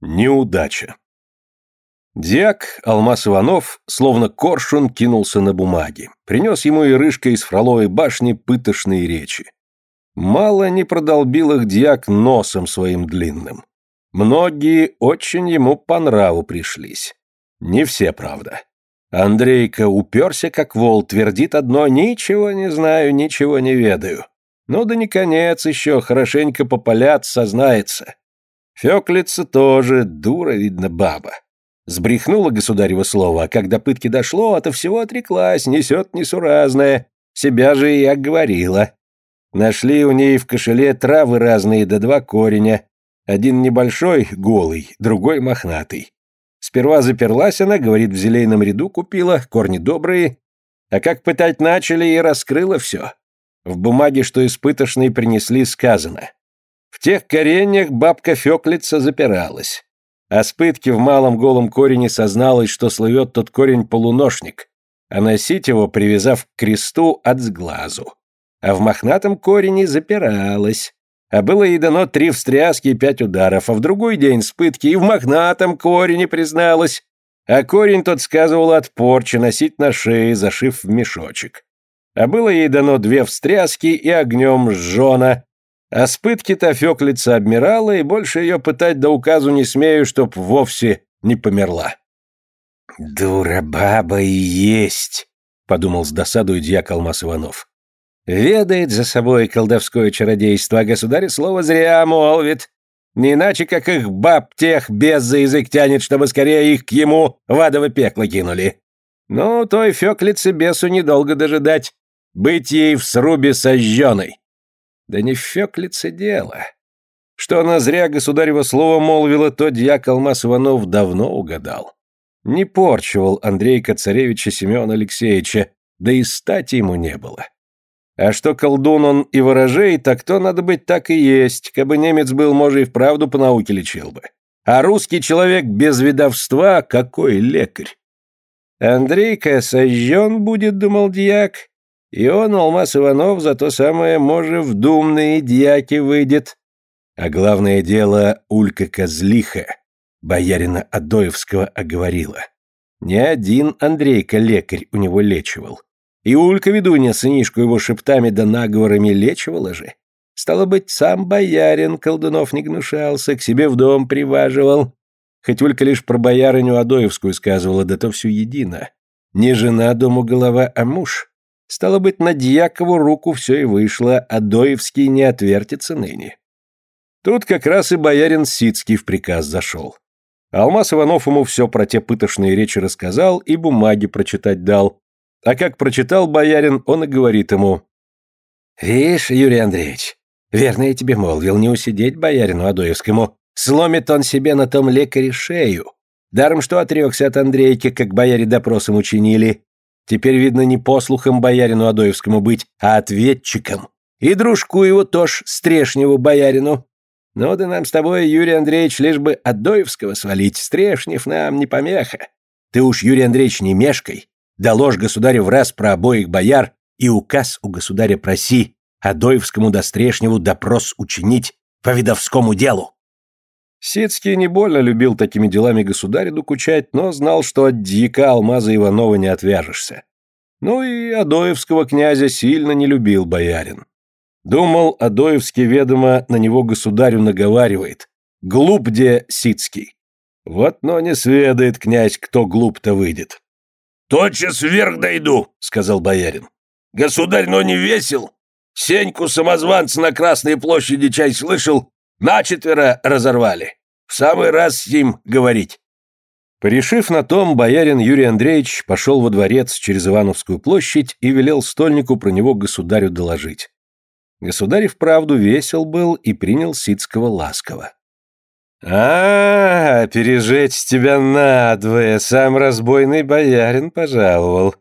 Неудача. Диак Алмаз Иванов, словно коршун, кинулся на бумаги. Принес ему и рыжка из Фроловой башни пытошные речи. Мало не продолбил их диак носом своим длинным. Многие очень ему по нраву пришлись. Не все, правда. Андрейка уперся, как вол, твердит одно «ничего не знаю, ничего не ведаю». Ну да не конец еще, хорошенько попалят, сознается. Феклица тоже, дура, видно, баба. Сбрехнула государево слово, а когда пытки дошло, ото всего отреклась, несет несуразное. Себя же и оговорила. Нашли у ней в кошеле травы разные да два кореня. Один небольшой, голый, другой мохнатый. Сперва заперлась она, говорит, в зелейном ряду купила, корни добрые. А как пытать начали, и раскрыла все. В бумаге, что испытошные принесли, сказано. В тех кореньях бабка Феклица запиралась. А с в малом голом корене созналась, что слывет тот корень полуношник, а носить его, привязав к кресту от сглазу. А в мохнатом корене запиралась. А было ей дано три встряски и пять ударов, а в другой день с пытки и в мохнатом корене призналась. А корень тот сказывал от порчи носить на шее, зашив в мешочек. А было ей дано две встряски и огнем сжжена, а с пытки-то Феклица обмирала, и больше ее пытать до указу не смею, чтоб вовсе не померла. «Дура баба и есть», — подумал с досадой дьяк Алмаз Иванов. «Ведает за собой колдовское чародейство, а государь слово зря молвит. Не иначе, как их баб тех без за язык тянет, чтобы скорее их к ему в адово пекло кинули. Ну, той Феклице бесу недолго дожидать, быть ей в срубе сожженной». Да не Феклице дело. Что она зря государево слово молвила, то дьяк Алмаз Иванов давно угадал. Не порчивал Андрейка царевича Семена Алексеевича, да и стати ему не было. А что колдун он и ворожей, так то надо быть так и есть, кабы немец был, может, и вправду по науке лечил бы. А русский человек без видовства какой лекарь? Андрейка сожжен будет, думал дьяк, и он, Алмаз Иванов, за то самое, может, в думные дьяки выйдет. А главное дело, Улька Козлиха, боярина Адоевского, оговорила. Не один Андрейка лекарь у него лечивал. И Улька ведунья сынишку его шептами да наговорами лечивала же. Стало быть, сам боярин колдунов не гнушался, к себе в дом приваживал. Хоть Улька лишь про боярыню Адоевскую сказывала, да то все едино. Не жена дому голова, а муж. Стало быть, на Дьякову руку все и вышло, а Доевский не отвертится ныне. Тут как раз и боярин Сицкий в приказ зашел. Алмаз Иванов ему все про те пытошные речи рассказал и бумаги прочитать дал. А как прочитал боярин, он и говорит ему. «Вишь, Юрий Андреевич, верно я тебе молвил, не усидеть боярину Адоевскому. Сломит он себе на том лекаре шею. Даром, что отрекся от Андрейки, как бояре допросом учинили, Теперь, видно, не послухом боярину Адоевскому быть, а ответчиком. И дружку его тоже, Стрешневу боярину. Ну да нам с тобой, Юрий Андреевич, лишь бы Адоевского свалить, Стрешнев нам не помеха. Ты уж, Юрий Андреевич, не мешкай. Доложь государю в раз про обоих бояр и указ у государя проси Адоевскому до Стрешневу допрос учинить по видовскому делу. Сицкий не больно любил такими делами государю докучать, но знал, что от дьяка Алмаза Иванова не отвяжешься. Ну и Адоевского князя сильно не любил боярин. Думал, Адоевский, ведомо, на него государю наговаривает. Глуп где Сицкий. Вот но не сведает князь, кто глуп-то выйдет. «Тотчас вверх дойду», — сказал боярин. «Государь, но не весел. Сеньку самозванца на Красной площади чай слышал, Начетверо разорвали. В самый раз с ним говорить. Порешив на том, боярин Юрий Андреевич пошел во дворец через Ивановскую площадь и велел стольнику про него государю доложить. Государь вправду весел был и принял Сицкого ласково. «А, -а, -а пережечь тебя надвое, сам разбойный боярин пожаловал.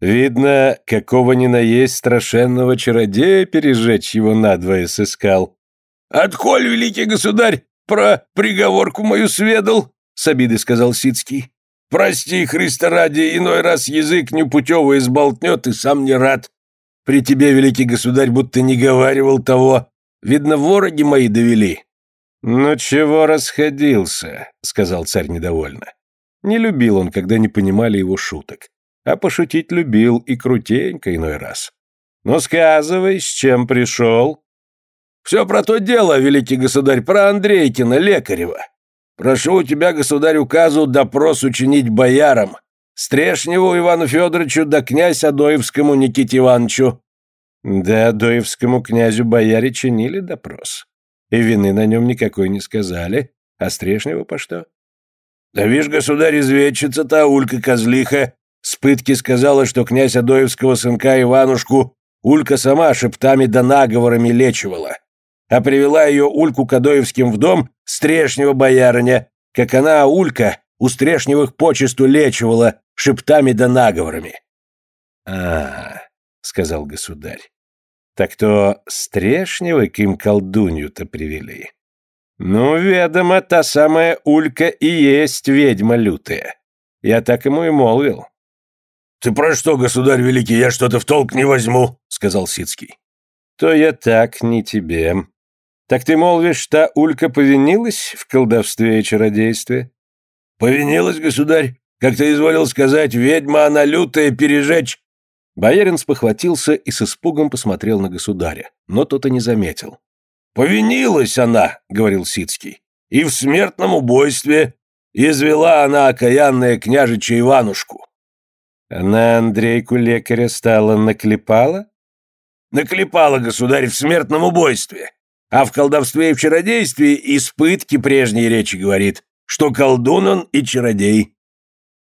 Видно, какого ни наесть страшенного чародея пережечь его надвое сыскал. «Отколь, великий государь, про приговорку мою сведал?» — с обидой сказал Сицкий. «Прости, Христа ради, иной раз язык непутевый сболтнет и сам не рад. При тебе, великий государь, будто не говаривал того. Видно, вороги мои довели». «Ну чего расходился?» — сказал царь недовольно. Не любил он, когда не понимали его шуток. А пошутить любил и крутенько иной раз. «Ну сказывай, с чем пришел?» «Все про то дело, великий государь, про Андрейкина, Лекарева. Прошу у тебя, государь, указу допрос учинить боярам. Стрешневу Ивану Федоровичу да князь Адоевскому Никите Ивановичу». Да Адоевскому князю бояре чинили допрос. И вины на нем никакой не сказали. А Стрешневу по что? Да вишь, государь, изведчица-то Улька Козлиха с пытки сказала, что князь Адоевского сынка Иванушку Улька сама шептами да наговорами лечивала, а привела ее Ульку Кадоевским в дом стрешнего боярыня, как она, Улька, у стрешневых почесту лечивала шептами да наговорами. а, сказал государь. Так то стрешневы к им колдунью-то привели. Ну, ведомо, та самая Улька и есть ведьма лютая. Я так ему и молвил. «Ты про что, государь великий, я что-то в толк не возьму», — сказал Сицкий. «То я так, не тебе. Так ты молвишь, та Улька повинилась в колдовстве и чародействе?» «Повинилась, государь. Как ты изволил сказать, ведьма она лютая, пережечь». Боярин спохватился и с испугом посмотрел на государя, но тот и не заметил. «Повинилась она», — говорил Сицкий, — «и в смертном убойстве извела она окаянная княжича Иванушку». Она Андрейку лекаря стала наклепала? Наклепала, государь, в смертном убойстве. А в колдовстве и в чародействе испытки прежней речи говорит, что колдун он и чародей.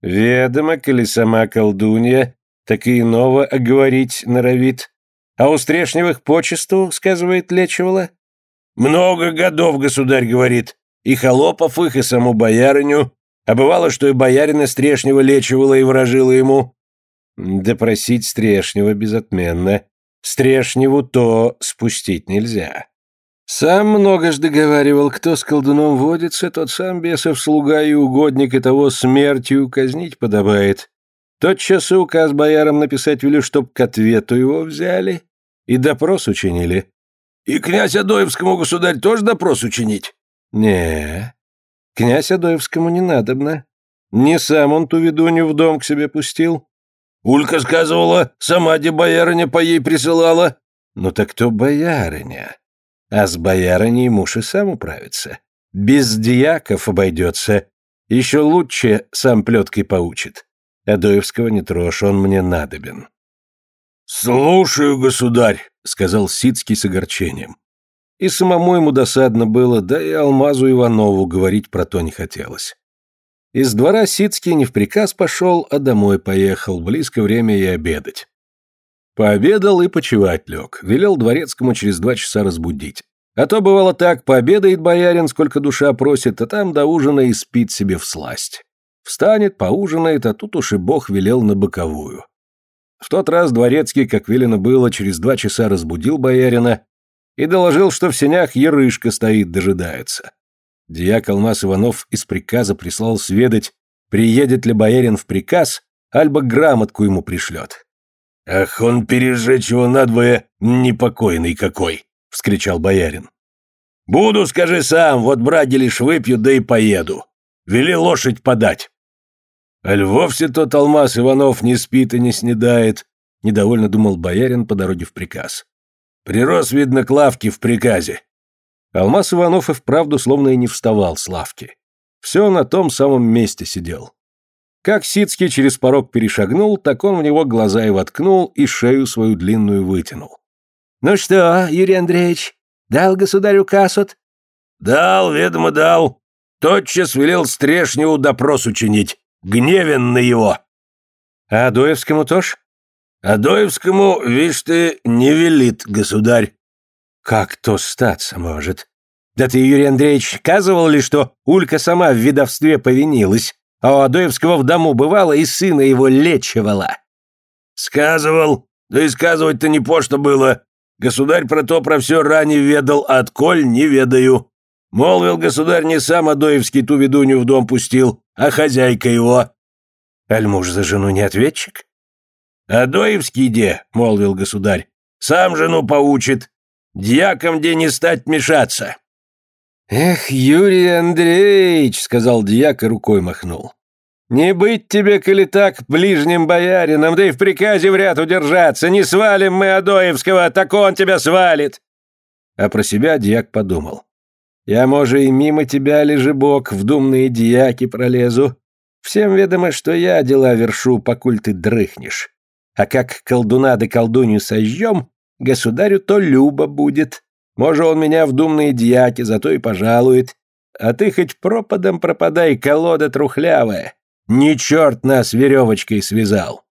Ведомо, коли сама колдунья, так и иного оговорить норовит. А у Стрешневых почесту, сказывает, лечивала? Много годов, государь говорит, и холопов их, и саму боярыню, а бывало, что и боярина Стрешнева лечивала и выражила ему. Допросить Стрешнева безотменно. Стрешневу то спустить нельзя. Сам многожды говаривал, кто с колдуном водится, тот сам бесов слуга и угодник, и того смертью казнить подобает. Тотчас и указ боярам написать вели, чтоб к ответу его взяли и допрос учинили. И князь Адоевскому государь тоже допрос учинить? Не, Князь Адоевскому не надобно. Не сам он ту ведунью в дом к себе пустил. Улька сказывала, сама де боярыня по ей присылала. Ну так кто боярыня? А с боярыней муж и сам управится. Без дьяков обойдется. Еще лучше сам плеткой поучит. Адоевского не трожь, он мне надобен. «Слушаю, государь», — сказал Сицкий с огорчением. И самому ему досадно было, да и Алмазу Иванову говорить про то не хотелось. Из двора Сицкий не в приказ пошел, а домой поехал, близко время и обедать. Пообедал и почевать лег, велел дворецкому через два часа разбудить. А то бывало так, пообедает боярин, сколько душа просит, а там до ужина и спит себе в сласть. Встанет, поужинает, а тут уж и бог велел на боковую. В тот раз дворецкий, как велено было, через два часа разбудил боярина и доложил, что в сенях Ярышка стоит, дожидается. Дьяк Алмаз Иванов из приказа прислал сведать, приедет ли боярин в приказ, альбо грамотку ему пришлет. «Ах, он пережечь его надвое непокойный какой!» — вскричал боярин. «Буду, скажи сам, вот браги лишь выпью, да и поеду. Вели лошадь подать». «Аль вовсе тот Алмаз Иванов не спит и не снедает», — недовольно думал боярин по дороге в приказ. Прирос, видно, к лавке в приказе. Алмаз Иванов и вправду словно и не вставал с лавки. Все на том самом месте сидел. Как Сицкий через порог перешагнул, так он в него глаза и воткнул, и шею свою длинную вытянул. «Ну что, Юрий Андреевич, дал государю касот?» «Дал, ведомо дал. Тотчас велел Стрешневу допрос учинить. Гневен на его». «А Адоевскому тоже?» Адоевскому, вишь ты, не велит государь. Как то статься может? Да ты, Юрий Андреевич, сказывал ли, что Улька сама в видовстве повинилась, а у Адоевского в дому бывало и сына его лечивала? Сказывал, да и сказывать-то не пошто было. Государь про то про все ранее ведал, а отколь не ведаю. Молвил государь, не сам Адоевский ту ведунью в дом пустил, а хозяйка его. Аль муж за жену не ответчик? «Адоевский де», — молвил государь, — «сам жену поучит. Дьяком где не стать мешаться». «Эх, Юрий Андреевич», — сказал дьяк и рукой махнул. «Не быть тебе, коли так, ближним боярином, да и в приказе в ряд удержаться. Не свалим мы Адоевского, так он тебя свалит!» А про себя дьяк подумал. «Я, может, и мимо тебя, лежебок, в думные дьяки пролезу. Всем ведомо, что я дела вершу, покуль ты дрыхнешь. А как колдуна да колдунью сожжем, государю то любо будет. Может, он меня в думные дьяки, зато и пожалует. А ты хоть пропадом пропадай, колода трухлявая. Не черт нас веревочкой связал.